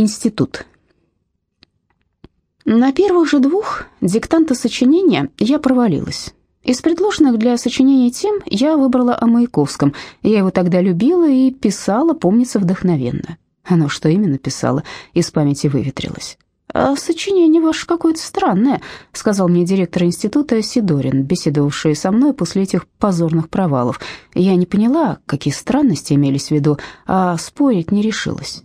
Институт. На первых же двух диктанта сочинения я провалилась. Из предложенных для сочинения тем я выбрала о Маяковском. Я его тогда любила и писала, помнится, вдохновенно. Оно что именно писала, из памяти выветрилось. «А сочинение ваше какое-то странное», — сказал мне директор института Сидорин, беседовавший со мной после этих позорных провалов. Я не поняла, какие странности имелись в виду, а спорить не решилась.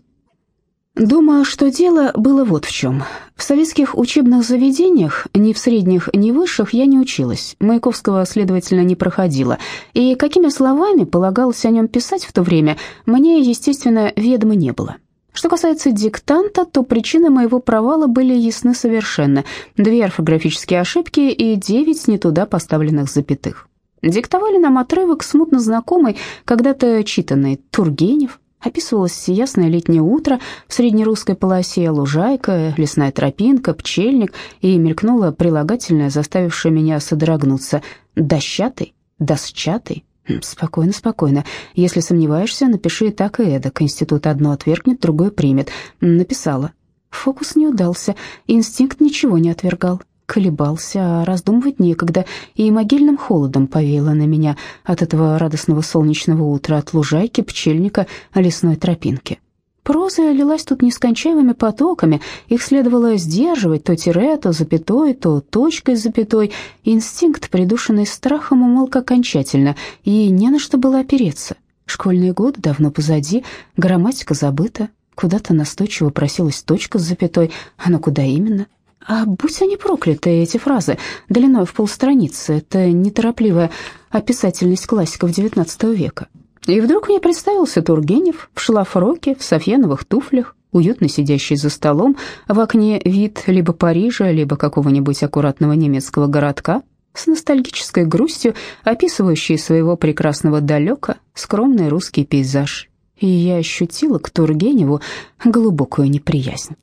Думаю, что дело было вот в чем. В советских учебных заведениях, ни в средних, ни в высших, я не училась. Маяковского, следовательно, не проходила. И какими словами полагалось о нем писать в то время, мне, естественно, ведомо не было. Что касается диктанта, то причины моего провала были ясны совершенно. Две орфографические ошибки и девять не туда поставленных запятых. Диктовали нам отрывок смутно знакомый, когда-то читанный Тургенев, Описывалось ясное летнее утро в среднерусской полосе, лужайка, лесная тропинка, пчельник, и мелькнуло прилагательное, заставившее меня содрогнуться. «Дощатый? Досчатый?» «Спокойно, спокойно. Если сомневаешься, напиши так и эдак. Институт одно отвергнет, другое примет». Написала. Фокус не удался, инстинкт ничего не отвергал колебался, а раздумывать некогда, и могильным холодом повеяло на меня от этого радостного солнечного утра, от лужайки, пчельника, лесной тропинки. Проза лилась тут нескончаемыми потоками, их следовало сдерживать то тире, то запятой, то точкой с запятой. Инстинкт, придушенный страхом, умолк окончательно, и не на что было опереться. Школьные годы давно позади, грамматика забыта, куда-то настойчиво просилась точка с запятой, на куда именно? А будь они прокляты, эти фразы, длиной в полстраницы, это неторопливая описательность классиков XIX века. И вдруг мне представился Тургенев в шлафроке, в софьяновых туфлях, уютно сидящий за столом, в окне вид либо Парижа, либо какого-нибудь аккуратного немецкого городка, с ностальгической грустью, описывающий своего прекрасного далека скромный русский пейзаж. И я ощутила к Тургеневу глубокую неприязнь.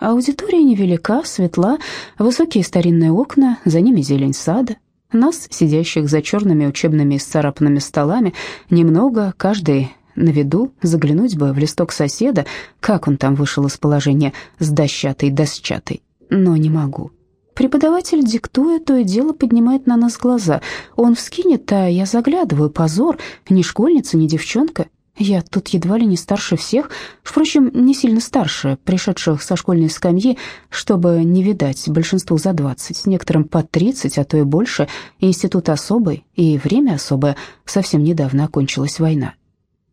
Аудитория невелика, светла, высокие старинные окна, за ними зелень сада. Нас, сидящих за черными учебными исцарапанными столами, немного, каждый на виду, заглянуть бы в листок соседа, как он там вышел из положения с дощатой досчатой. Но не могу. Преподаватель, диктуя, то и дело поднимает на нас глаза. Он вскинет, а я заглядываю, позор, ни школьница, ни девчонка. Я тут едва ли не старше всех, впрочем, не сильно старше, пришедших со школьной скамьи, чтобы не видать большинству за двадцать, некоторым по тридцать, а то и больше. Институт особый, и время особое, совсем недавно окончилась война.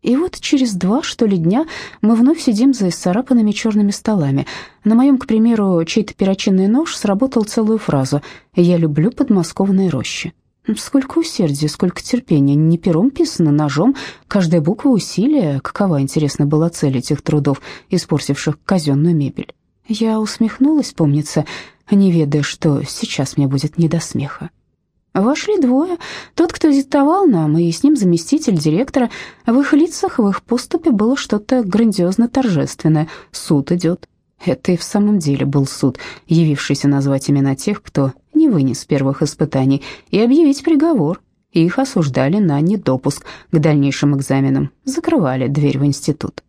И вот через два, что ли, дня мы вновь сидим за исцарапанными черными столами. На моем, к примеру, чей-то перочинный нож сработал целую фразу «Я люблю подмосковные рощи». Сколько усердия, сколько терпения, не пером писано, ножом, каждая буква усилия. Какова, интересно, была цель этих трудов, испортивших казенную мебель? Я усмехнулась, помнится, не ведая, что сейчас мне будет не до смеха. Вошли двое, тот, кто диктовал нам, и с ним заместитель директора. В их лицах, в их поступе было что-то грандиозно торжественное. Суд идет. Это и в самом деле был суд, явившийся назвать имена тех, кто не вынес первых испытаний, и объявить приговор. Их осуждали на недопуск к дальнейшим экзаменам, закрывали дверь в институт.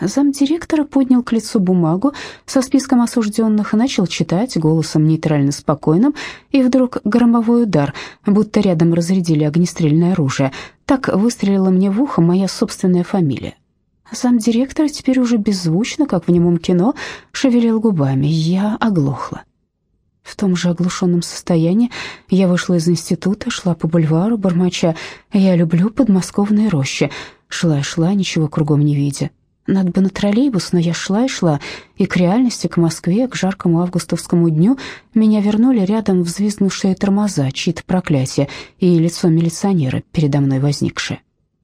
Замдиректора поднял к лицу бумагу со списком осужденных и начал читать голосом нейтрально спокойным, и вдруг громовой удар, будто рядом разрядили огнестрельное оружие. Так выстрелила мне в ухо моя собственная фамилия. Замдиректора теперь уже беззвучно, как в немом кино, шевелил губами. Я оглохла. В том же оглушенном состоянии я вышла из института, шла по бульвару, бормоча «Я люблю подмосковные рощи». Шла и шла, ничего кругом не видя. Надо бы на троллейбус, но я шла и шла, и к реальности, к Москве, к жаркому августовскому дню меня вернули рядом взвизгнувшие тормоза, чьи-то проклятия и лицо милиционера, передо мной возникшее.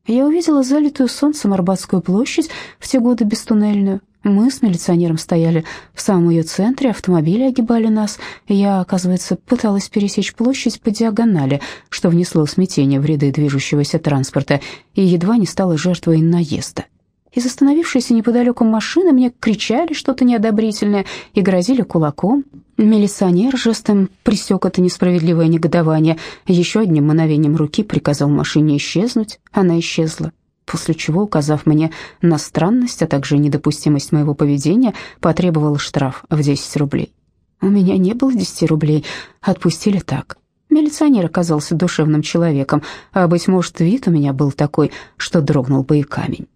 Я увидела залитую солнцем Арбатскую площадь, в те годы бестуннельную, мы с милиционером стояли в самом ее центре, автомобили огибали нас. Я, оказывается, пыталась пересечь площадь по диагонали, что внесло смятение в ряды движущегося транспорта, и едва не стала жертвой наезда. Из остановившейся неподалеку машины мне кричали что-то неодобрительное и грозили кулаком. Милиционер жестом пресек это несправедливое негодование, еще одним мановением руки приказал машине исчезнуть. Она исчезла. После чего, указав мне на странность, а также недопустимость моего поведения, потребовал штраф в 10 рублей. У меня не было 10 рублей, отпустили так. Милиционер оказался душевным человеком, а, быть может, вид у меня был такой, что дрогнул бы и камень.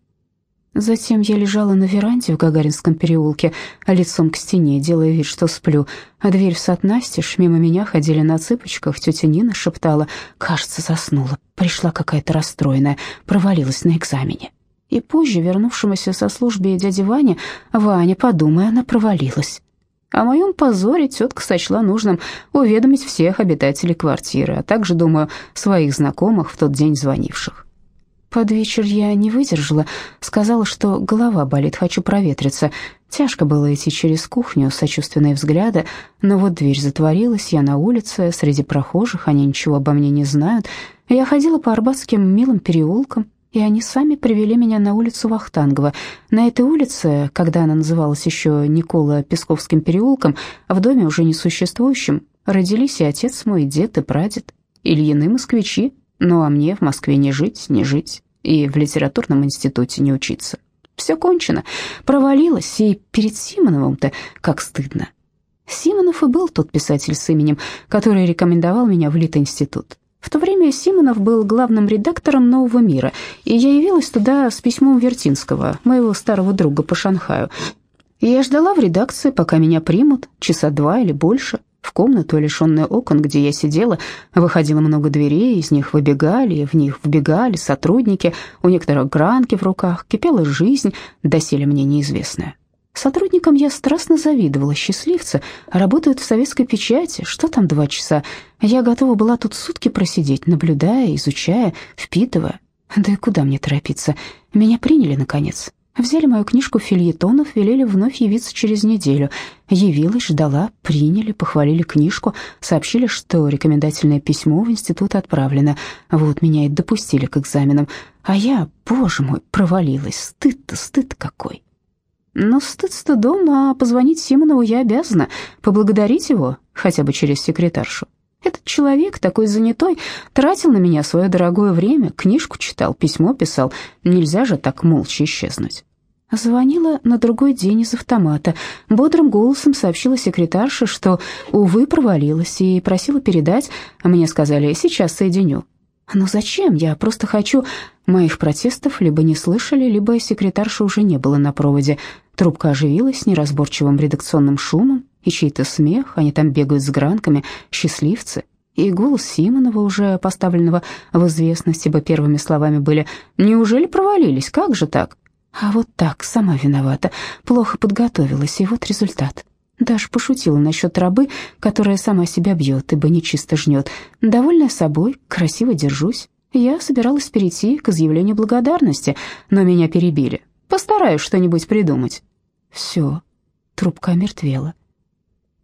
Затем я лежала на веранде в Гагаринском переулке, лицом к стене, делая вид, что сплю, а дверь в сад настежь, мимо меня ходили на цыпочках, тетя Нина шептала, кажется, заснула, пришла какая-то расстроенная, провалилась на экзамене. И позже, вернувшемуся со службы дяде Ване, Ваня, подумая, она провалилась. О моем позоре тетка сочла нужным уведомить всех обитателей квартиры, а также, думаю, своих знакомых в тот день звонивших. Под вечер я не выдержала, сказала, что голова болит, хочу проветриться. Тяжко было идти через кухню, сочувственные взгляды, но вот дверь затворилась, я на улице, среди прохожих, они ничего обо мне не знают. Я ходила по арбатским милым переулкам, и они сами привели меня на улицу Вахтангова. На этой улице, когда она называлась еще Никола Песковским переулком, в доме уже несуществующем, родились и отец мой, и дед, и прадед, Ильины москвичи, ну а мне в Москве не жить, не жить, и в литературном институте не учиться. Все кончено, провалилось, и перед Симоновым-то как стыдно. Симонов и был тот писатель с именем, который рекомендовал меня в Литинститут. В то время Симонов был главным редактором «Нового мира», и я явилась туда с письмом Вертинского, моего старого друга по Шанхаю. Я ждала в редакции, пока меня примут, часа два или больше. В комнату, лишенную окон, где я сидела, выходило много дверей, из них выбегали, в них вбегали сотрудники, у некоторых гранки в руках, кипела жизнь, доселе мне неизвестная. Сотрудникам я страстно завидовала, счастливцы, работают в советской печати, что там два часа. Я готова была тут сутки просидеть, наблюдая, изучая, впитывая. Да и куда мне торопиться? Меня приняли, наконец. Взяли мою книжку фильетонов, велели вновь явиться через неделю. Явилась, ждала, приняли, похвалили книжку, сообщили, что рекомендательное письмо в институт отправлено. Вот меня и допустили к экзаменам. А я, боже мой, провалилась. Стыд-то, стыд какой. Но стыд стыдом, а позвонить Симонову я обязана, поблагодарить его, хотя бы через секретаршу. Этот человек, такой занятой, тратил на меня свое дорогое время, книжку читал, письмо писал. Нельзя же так молча исчезнуть. Звонила на другой день из автомата. Бодрым голосом сообщила секретарша, что, увы, провалилась, и просила передать. Мне сказали, сейчас соединю. «Но зачем? Я просто хочу...» Моих протестов либо не слышали, либо секретарша уже не было на проводе. Трубка оживилась неразборчивым редакционным шумом, и чей-то смех, они там бегают с гранками, счастливцы. И голос Симонова, уже поставленного в известность, ибо первыми словами были «Неужели провалились? Как же так?» А вот так, сама виновата, плохо подготовилась, и вот результат. Даже пошутила насчет рабы, которая сама себя бьет, ибо нечисто жнет. Довольная собой, красиво держусь. Я собиралась перейти к изъявлению благодарности, но меня перебили. Постараюсь что-нибудь придумать. Все, трубка мертвела.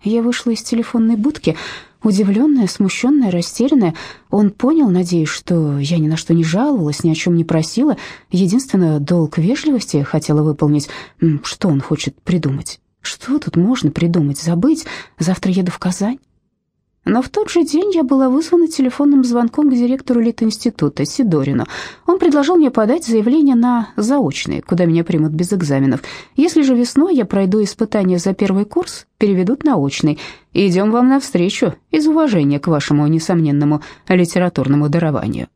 Я вышла из телефонной будки, удивленная, смущенная, растерянная. Он понял, надеюсь, что я ни на что не жаловалась, ни о чем не просила. Единственное, долг вежливости хотела выполнить. Что он хочет придумать? Что тут можно придумать? Забыть? Завтра еду в Казань? Но в тот же день я была вызвана телефонным звонком к директору Литинститута Сидорину. Он предложил мне подать заявление на заочные, куда меня примут без экзаменов. Если же весной я пройду испытание за первый курс, переведут на очный. Идем вам навстречу из уважения к вашему несомненному литературному дарованию.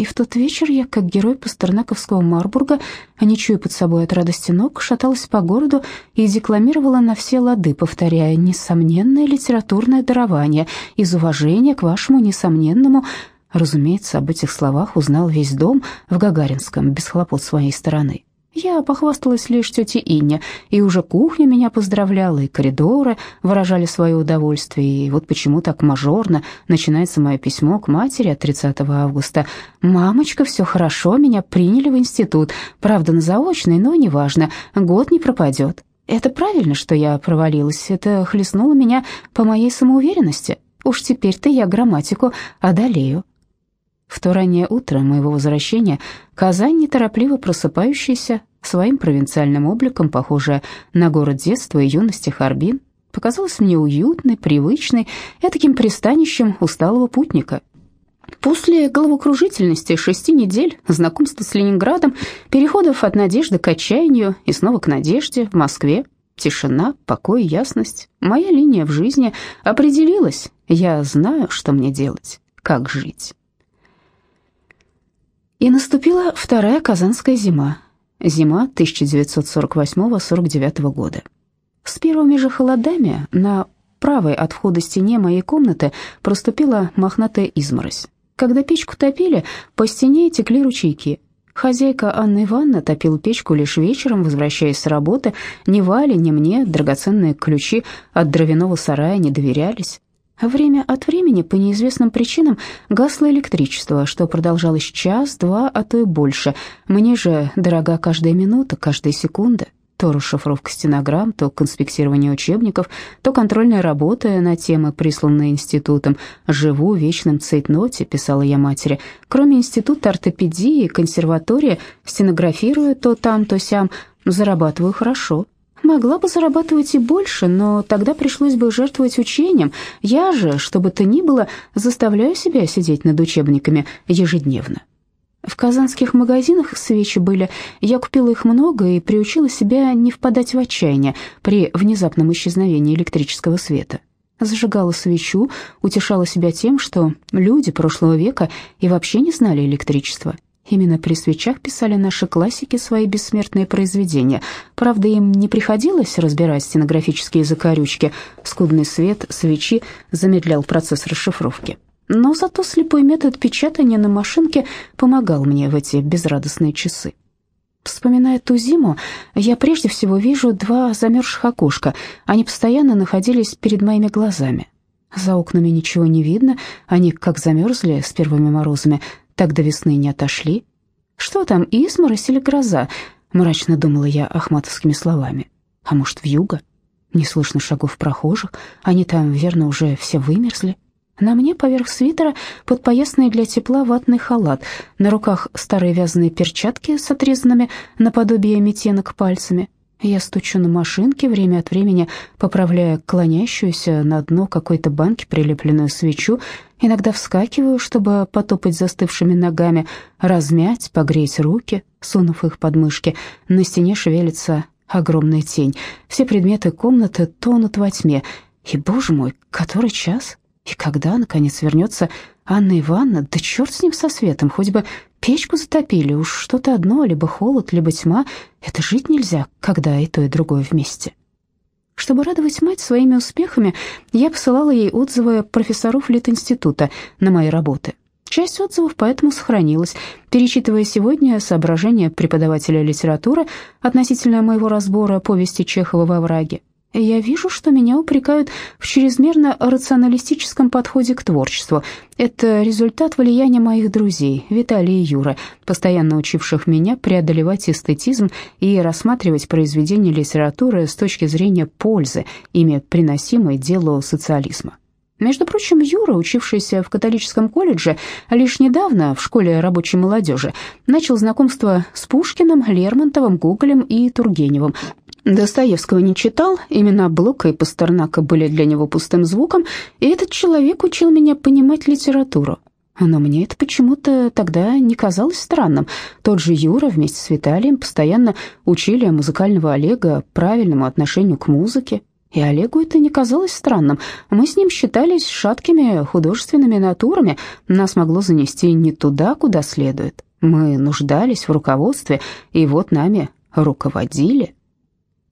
И в тот вечер я, как герой пастернаковского Марбурга, а не чуя под собой от радости ног, шаталась по городу и декламировала на все лады, повторяя «несомненное литературное дарование из уважения к вашему несомненному...» Разумеется, об этих словах узнал весь дом в Гагаринском, без хлопот с моей стороны. Я похвасталась лишь тете Инне, и уже кухня меня поздравляла, и коридоры выражали свое удовольствие, и вот почему так мажорно начинается мое письмо к матери от 30 августа. «Мамочка, все хорошо, меня приняли в институт, правда, на заочный, но неважно, год не пропадет». Это правильно, что я провалилась, это хлестнуло меня по моей самоуверенности. Уж теперь-то я грамматику одолею. В то раннее утро моего возвращения Казань, неторопливо просыпающаяся, своим провинциальным обликом, похожая на город детства и юности Харбин, показалась мне уютной, привычной, этаким пристанищем усталого путника. После головокружительности шести недель, знакомства с Ленинградом, переходов от надежды к отчаянию и снова к надежде в Москве, тишина, покой, ясность, моя линия в жизни определилась. Я знаю, что мне делать, как жить. И наступила вторая казанская зима, зима 1948-49 года. С первыми же холодами на правой от входа стене моей комнаты проступила мохнатая изморозь. Когда печку топили, по стене текли ручейки. Хозяйка Анна Ивановна топила печку лишь вечером, возвращаясь с работы. Ни Вале, ни мне драгоценные ключи от дровяного сарая не доверялись. Время от времени по неизвестным причинам гасло электричество, что продолжалось час, два, а то и больше. Мне же дорога каждая минута, каждая секунда. То расшифровка стенограмм, то конспектирование учебников, то контрольная работа на темы, присланные институтом. «Живу в вечном цейтноте», — писала я матери. Кроме института ортопедии и консерватории, стенографирую то там, то сям, зарабатываю хорошо. Могла бы зарабатывать и больше, но тогда пришлось бы жертвовать учением. Я же, что бы то ни было, заставляю себя сидеть над учебниками ежедневно. В казанских магазинах свечи были, я купила их много и приучила себя не впадать в отчаяние при внезапном исчезновении электрического света. Зажигала свечу, утешала себя тем, что люди прошлого века и вообще не знали электричества. Именно при свечах писали наши классики свои бессмертные произведения. Правда, им не приходилось разбирать стенографические закорючки. Скудный свет свечи замедлял процесс расшифровки. Но зато слепой метод печатания на машинке помогал мне в эти безрадостные часы. Вспоминая ту зиму, я прежде всего вижу два замерзших окошка. Они постоянно находились перед моими глазами. За окнами ничего не видно, они как замерзли с первыми морозами, так до весны не отошли. Что там, изморозь или гроза? Мрачно думала я ахматовскими словами. А может, вьюга? Не слышно шагов прохожих, они там, верно, уже все вымерзли. На мне поверх свитера подпоясанный для тепла ватный халат, на руках старые вязаные перчатки с отрезанными наподобие метенок пальцами. Я стучу на машинке, время от времени поправляя клонящуюся на дно какой-то банки прилепленную свечу, иногда вскакиваю, чтобы потопать застывшими ногами, размять, погреть руки, сунув их под мышки. На стене шевелится огромная тень. Все предметы комнаты тонут во тьме. И, боже мой, который час? И когда, наконец, вернется Анна Ивановна, да черт с ним со светом, хоть бы печку затопили, уж что-то одно, либо холод, либо тьма. Это жить нельзя, когда и то, и другое вместе. Чтобы радовать мать своими успехами, я посылала ей отзывы профессоров Литинститута на мои работы. Часть отзывов поэтому сохранилась. Перечитывая сегодня соображения преподавателя литературы относительно моего разбора повести Чехова во враге, я вижу, что меня упрекают в чрезмерно рационалистическом подходе к творчеству. Это результат влияния моих друзей, Виталия и Юры, постоянно учивших меня преодолевать эстетизм и рассматривать произведения литературы с точки зрения пользы, ими приносимой делу социализма. Между прочим, Юра, учившийся в католическом колледже, лишь недавно в школе рабочей молодежи, начал знакомство с Пушкиным, Лермонтовым, Гоголем и Тургеневым, Достоевского не читал, имена Блока и Пастернака были для него пустым звуком, и этот человек учил меня понимать литературу. Но мне это почему-то тогда не казалось странным. Тот же Юра вместе с Виталием постоянно учили музыкального Олега правильному отношению к музыке. И Олегу это не казалось странным. Мы с ним считались шаткими художественными натурами. Нас могло занести не туда, куда следует. Мы нуждались в руководстве, и вот нами руководили.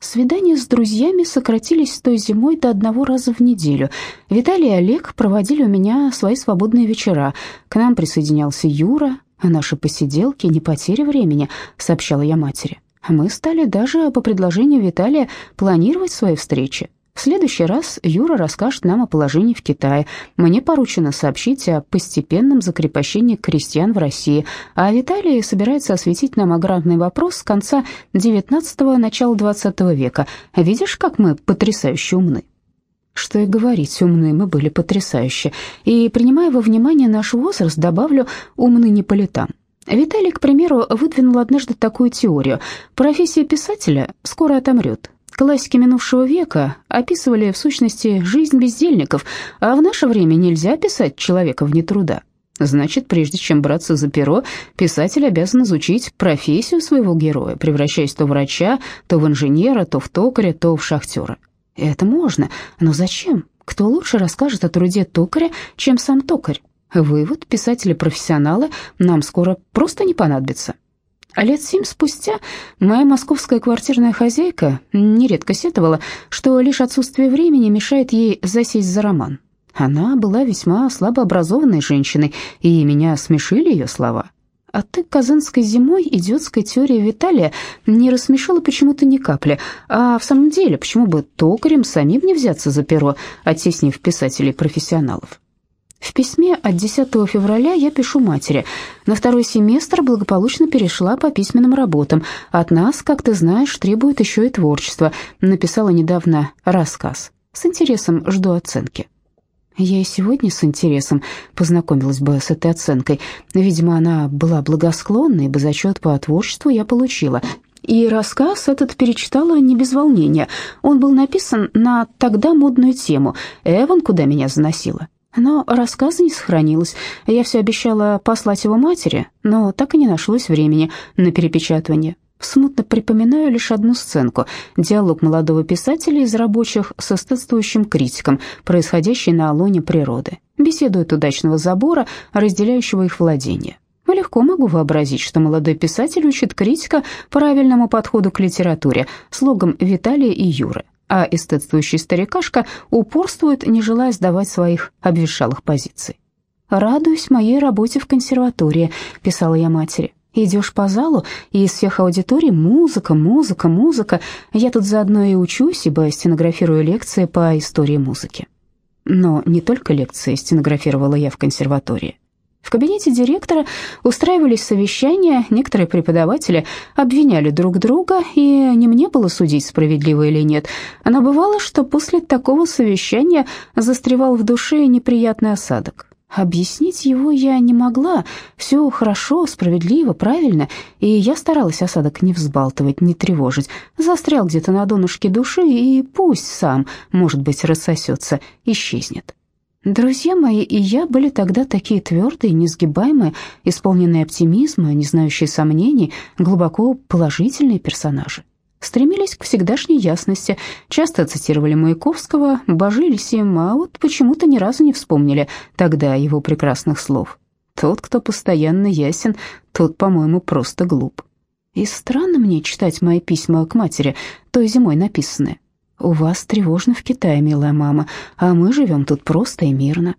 Свидания с друзьями сократились той зимой до одного раза в неделю. Виталий и Олег проводили у меня свои свободные вечера. К нам присоединялся Юра. «Наши посиделки не потеря времени», — сообщала я матери. Мы стали даже по предложению Виталия планировать свои встречи. В следующий раз Юра расскажет нам о положении в Китае. Мне поручено сообщить о постепенном закрепощении крестьян в России, а Виталий собирается осветить нам аграрный вопрос с конца XIX – начала XX века. Видишь, как мы потрясающе умны? Что и говорить, умны мы были потрясающе. И, принимая во внимание наш возраст, добавлю, умны не по летам. Виталий, к примеру, выдвинул однажды такую теорию. Профессия писателя скоро отомрет. Классики минувшего века описывали в сущности жизнь бездельников, а в наше время нельзя писать человека вне труда. Значит, прежде чем браться за перо, писатель обязан изучить профессию своего героя, превращаясь то в врача, то в инженера, то в токаря, то в шахтера. Это можно, но зачем? Кто лучше расскажет о труде токаря, чем сам токарь? Вывод, писатели-профессионалы нам скоро просто не понадобятся. А лет семь спустя моя московская квартирная хозяйка нередко сетовала, что лишь отсутствие времени мешает ей засесть за роман. Она была весьма слабообразованной женщиной, и меня смешили ее слова. А ты казанской зимой идиотская теория Виталия не рассмешила почему-то ни капли. А в самом деле, почему бы токарем самим не взяться за перо, оттеснив писателей-профессионалов? В письме от 10 февраля я пишу матери. На второй семестр благополучно перешла по письменным работам. От нас, как ты знаешь, требует еще и творчество. Написала недавно рассказ. С интересом жду оценки. Я и сегодня с интересом познакомилась бы с этой оценкой. Видимо, она была благосклонна, ибо зачет по творчеству я получила. И рассказ этот перечитала не без волнения. Он был написан на тогда модную тему «Эван, куда меня заносила?». Но рассказа не сохранилось. Я все обещала послать его матери, но так и не нашлось времени на перепечатывание. Смутно припоминаю лишь одну сценку – диалог молодого писателя из рабочих со статствующим критиком, происходящий на алоне природы. Беседуют удачного забора, разделяющего их владение. Легко могу вообразить, что молодой писатель учит критика правильному подходу к литературе, слогом Виталия и Юры, а эстетствующий старикашка упорствует, не желая сдавать своих обветшалых позиций. «Радуюсь моей работе в консерватории», – писала я матери. Идешь по залу, и из всех аудиторий музыка, музыка, музыка. Я тут заодно и учусь, ибо стенографирую лекции по истории музыки. Но не только лекции стенографировала я в консерватории. В кабинете директора устраивались совещания, некоторые преподаватели обвиняли друг друга, и не мне было судить, справедливо или нет. Но бывало, что после такого совещания застревал в душе неприятный осадок. Объяснить его я не могла. Все хорошо, справедливо, правильно, и я старалась осадок не взбалтывать, не тревожить. Застрял где-то на донышке души, и пусть сам, может быть, рассосется, исчезнет. Друзья мои и я были тогда такие твердые, несгибаемые, исполненные оптимизма, не знающие сомнений, глубоко положительные персонажи стремились к всегдашней ясности, часто цитировали Маяковского, божились им, а вот почему-то ни разу не вспомнили тогда его прекрасных слов. Тот, кто постоянно ясен, тот, по-моему, просто глуп. И странно мне читать мои письма к матери, той зимой написанные. «У вас тревожно в Китае, милая мама, а мы живем тут просто и мирно».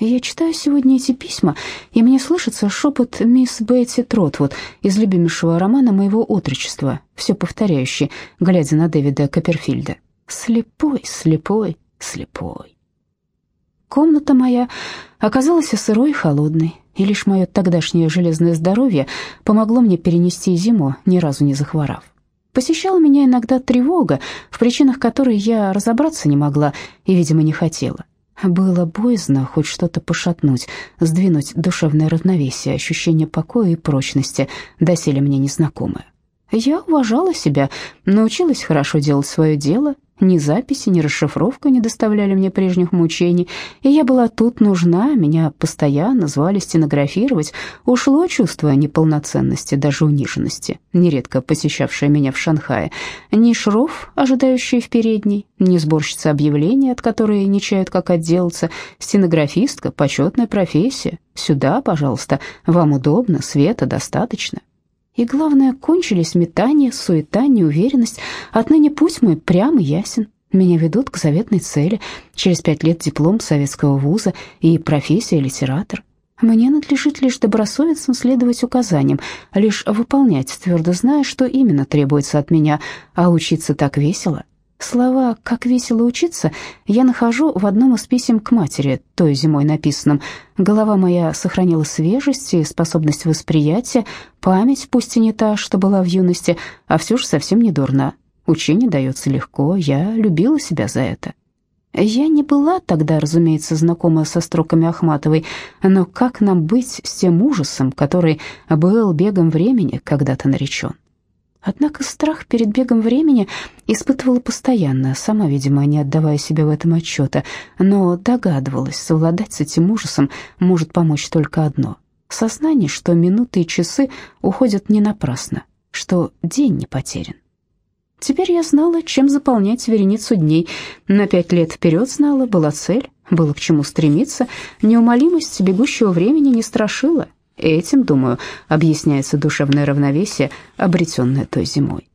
Я читаю сегодня эти письма, и мне слышится шепот мисс Бетти Тротвуд из любимейшего романа моего отрочества, все повторяющий, глядя на Дэвида Копперфильда. «Слепой, слепой, слепой». Комната моя оказалась сырой и холодной, и лишь мое тогдашнее железное здоровье помогло мне перенести зиму, ни разу не захворав. Посещала меня иногда тревога, в причинах которой я разобраться не могла и, видимо, не хотела. Было боязно хоть что-то пошатнуть, сдвинуть душевное равновесие, ощущение покоя и прочности, доселе мне незнакомое. Я уважала себя, научилась хорошо делать свое дело, ни записи, ни расшифровка не доставляли мне прежних мучений, и я была тут нужна, меня постоянно звали стенографировать. Ушло чувство неполноценности, даже униженности, нередко посещавшее меня в Шанхае. Ни шров, ожидающий в передней, ни сборщица объявлений, от которой не чают, как отделаться, стенографистка, почетная профессия. Сюда, пожалуйста, вам удобно, света достаточно. И главное, кончились метания, суета, неуверенность. Отныне путь мой прям и ясен. Меня ведут к заветной цели. Через пять лет диплом советского вуза и профессия литератор. Мне надлежит лишь добросовестно следовать указаниям, лишь выполнять, твердо зная, что именно требуется от меня, а учиться так весело. Слова «как весело учиться» я нахожу в одном из писем к матери, той зимой написанном. Голова моя сохранила свежесть и способность восприятия, память, пусть и не та, что была в юности, а все же совсем не дурна. Учение дается легко, я любила себя за это. Я не была тогда, разумеется, знакома со строками Ахматовой, но как нам быть с тем ужасом, который был бегом времени когда-то наречен? Однако страх перед бегом времени испытывала постоянно, сама, видимо, не отдавая себе в этом отчета, но догадывалась, совладать с этим ужасом может помочь только одно — сознание, что минуты и часы уходят не напрасно, что день не потерян. Теперь я знала, чем заполнять вереницу дней. На пять лет вперед знала, была цель, было к чему стремиться. Неумолимость бегущего времени не страшила. Этим, думаю, объясняется душевное равновесие, обретенное той зимой.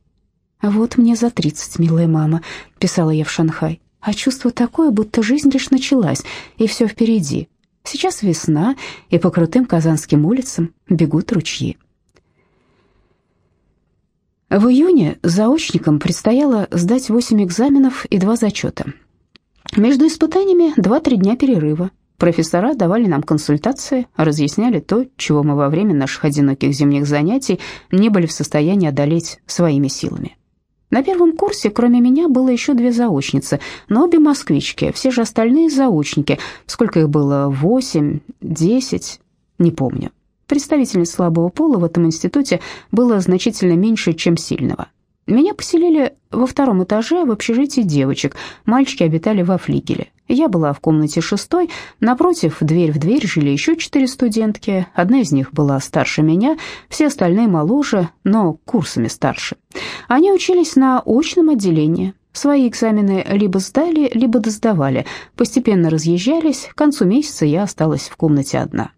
«Вот мне за тридцать, милая мама», — писала я в Шанхай. «А чувство такое, будто жизнь лишь началась, и все впереди. Сейчас весна, и по крутым казанским улицам бегут ручьи». В июне заочникам предстояло сдать 8 экзаменов и два зачета. Между испытаниями 2-3 дня перерыва. Профессора давали нам консультации, разъясняли то, чего мы во время наших одиноких зимних занятий не были в состоянии одолеть своими силами. На первом курсе, кроме меня, было еще две заочницы, но обе москвички, все же остальные заочники. Сколько их было? Восемь, десять? Не помню. Представительниц слабого пола в этом институте было значительно меньше, чем сильного. Меня поселили во втором этаже в общежитии девочек, мальчики обитали во флигеле. Я была в комнате шестой, напротив, дверь в дверь жили еще четыре студентки, одна из них была старше меня, все остальные моложе, но курсами старше. Они учились на очном отделении, Свои экзамены либо сдали, либо досдавали, постепенно разъезжались, к концу месяца я осталась в комнате одна.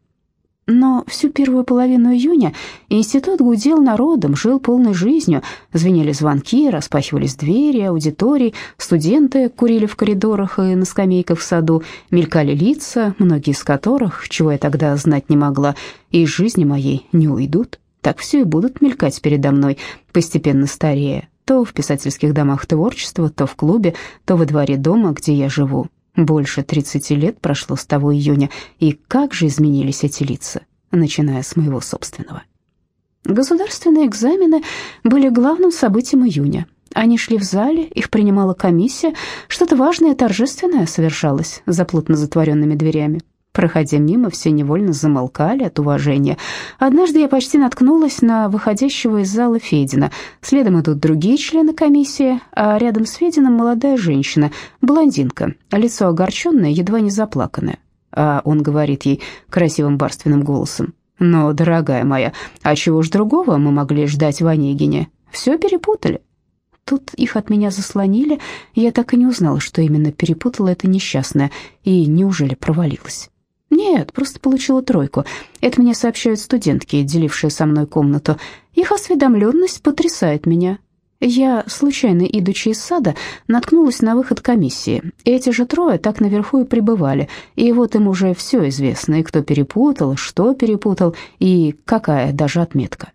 Но всю первую половину июня институт гудел народом, жил полной жизнью. Звенели звонки, распахивались двери, аудитории, студенты курили в коридорах и на скамейках в саду, мелькали лица, многие из которых, чего я тогда знать не могла, из жизни моей не уйдут. Так все и будут мелькать передо мной, постепенно старея, то в писательских домах творчества, то в клубе, то во дворе дома, где я живу. Больше 30 лет прошло с того июня, и как же изменились эти лица, начиная с моего собственного. Государственные экзамены были главным событием июня. Они шли в зале, их принимала комиссия, что-то важное и торжественное совершалось за плотно затворенными дверями. Проходя мимо, все невольно замолкали от уважения. Однажды я почти наткнулась на выходящего из зала Федина. Следом идут другие члены комиссии, а рядом с Фединым молодая женщина, блондинка, лицо огорченное, едва не заплаканное. А он говорит ей красивым барственным голосом. «Но, дорогая моя, а чего ж другого мы могли ждать в Онегине? Все перепутали». Тут их от меня заслонили, я так и не узнала, что именно перепутала это несчастное, и неужели провалилась. «Нет, просто получила тройку. Это мне сообщают студентки, делившие со мной комнату. Их осведомленность потрясает меня. Я, случайно идучи из сада, наткнулась на выход комиссии. Эти же трое так наверху и пребывали, и вот им уже все известно, и кто перепутал, что перепутал, и какая даже отметка.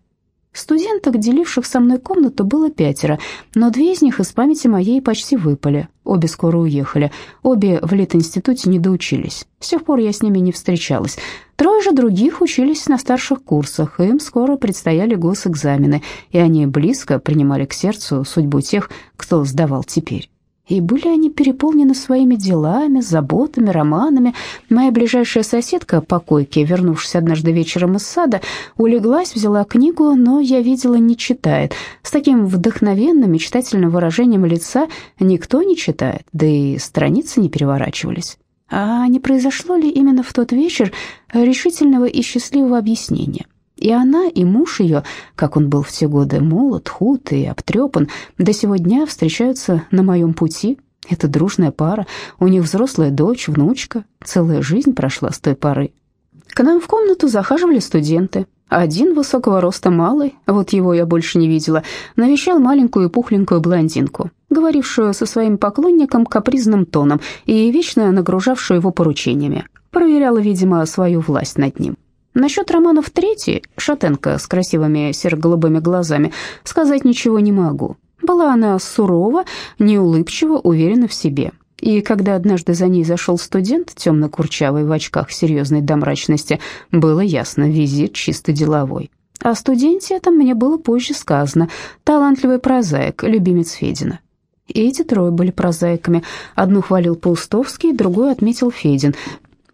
Студенток, деливших со мной комнату, было пятеро, но две из них из памяти моей почти выпали. Обе скоро уехали, обе в летинституте не доучились. С тех пор я с ними не встречалась. Трое же других учились на старших курсах, им скоро предстояли госэкзамены, и они близко принимали к сердцу судьбу тех, кто сдавал теперь. И были они переполнены своими делами, заботами, романами. Моя ближайшая соседка по койке, вернувшись однажды вечером из сада, улеглась, взяла книгу, но я видела, не читает. С таким вдохновенным, мечтательным выражением лица никто не читает, да и страницы не переворачивались. А не произошло ли именно в тот вечер решительного и счастливого объяснения? И она, и муж ее, как он был в те годы молод, худ и обтрепан, до сего дня встречаются на моем пути. Это дружная пара, у них взрослая дочь, внучка, целая жизнь прошла с той поры. К нам в комнату захаживали студенты. Один высокого роста малый, вот его я больше не видела, навещал маленькую пухленькую блондинку, говорившую со своим поклонником капризным тоном и вечно нагружавшую его поручениями. Проверяла, видимо, свою власть над ним. Насчет романов третьей, шатенка с красивыми серо-голубыми глазами, сказать ничего не могу. Была она сурова, неулыбчива, уверена в себе. И когда однажды за ней зашел студент, темно-курчавый в очках серьезной домрачности, было ясно, визит чисто деловой. О студенте этом мне было позже сказано. Талантливый прозаик, любимец Федина. И эти трое были прозаиками. Одну хвалил Паустовский, другую отметил Федин.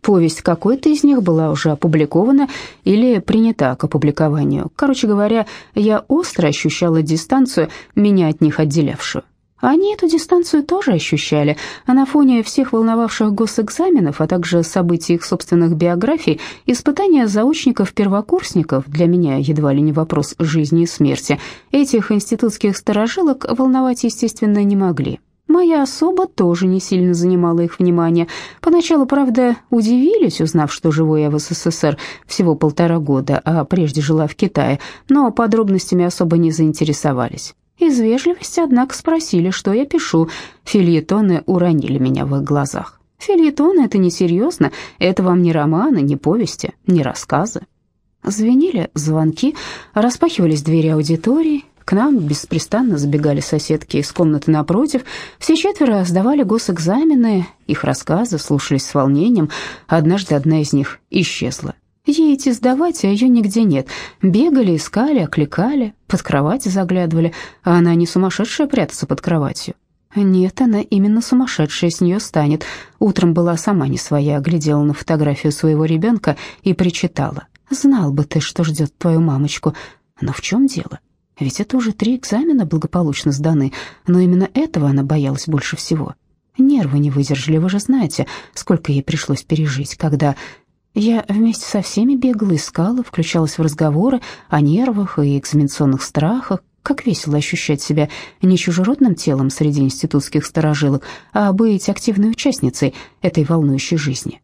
Повесть какой-то из них была уже опубликована или принята к опубликованию. Короче говоря, я остро ощущала дистанцию, меня от них отделявшую. Они эту дистанцию тоже ощущали, а на фоне всех волновавших госэкзаменов, а также событий их собственных биографий, испытания заочников-первокурсников, для меня едва ли не вопрос жизни и смерти, этих институтских сторожилок волновать, естественно, не могли. Моя особа тоже не сильно занимала их внимание. Поначалу, правда, удивились, узнав, что живу я в СССР всего полтора года, а прежде жила в Китае, но подробностями особо не заинтересовались. Из вежливости, однако, спросили, что я пишу. Фильетоны уронили меня в их глазах. Фильетоны — это несерьезно, это вам не романы, не повести, не рассказы. Звенели звонки, распахивались двери аудитории, к нам беспрестанно забегали соседки из комнаты напротив. Все четверо сдавали госэкзамены, их рассказы слушались с волнением. Однажды одна из них исчезла. Ей идти сдавать, а ее нигде нет. Бегали, искали, окликали, под кровать заглядывали, а она не сумасшедшая прятаться под кроватью. Нет, она именно сумасшедшая с нее станет. Утром была сама не своя, глядела на фотографию своего ребенка и причитала. «Знал бы ты, что ждет твою мамочку. Но в чем дело? Ведь это уже три экзамена благополучно сданы, но именно этого она боялась больше всего». Нервы не выдержали, вы же знаете, сколько ей пришлось пережить, когда я вместе со всеми бегала, искала, включалась в разговоры о нервах и экзаменационных страхах. Как весело ощущать себя не чужеродным телом среди институтских сторожилок, а быть активной участницей этой волнующей жизни.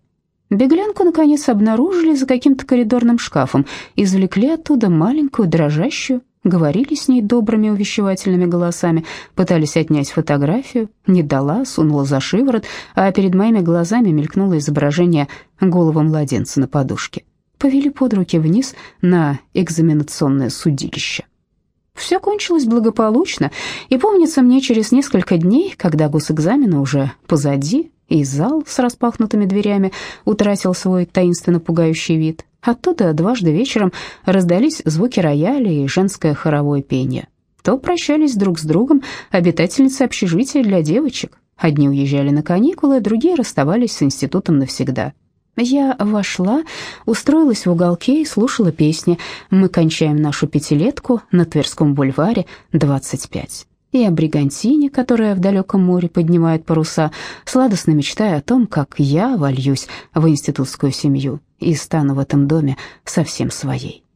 Беглянку, наконец, обнаружили за каким-то коридорным шкафом, извлекли оттуда маленькую, дрожащую, Говорили с ней добрыми увещевательными голосами, пытались отнять фотографию, не дала, сунула за шиворот, а перед моими глазами мелькнуло изображение голого младенца на подушке. Повели под руки вниз на экзаменационное судилище. Все кончилось благополучно, и помнится мне через несколько дней, когда госэкзамены уже позади, и зал с распахнутыми дверями утратил свой таинственно пугающий вид. Оттуда дважды вечером раздались звуки рояля и женское хоровое пение. То прощались друг с другом обитательницы общежития для девочек. Одни уезжали на каникулы, другие расставались с институтом навсегда. Я вошла, устроилась в уголке и слушала песни. Мы кончаем нашу пятилетку на Тверском бульваре, 25 и о бригантине, которая в далеком море поднимает паруса, сладостно мечтая о том, как я вольюсь в институтскую семью и стану в этом доме совсем своей.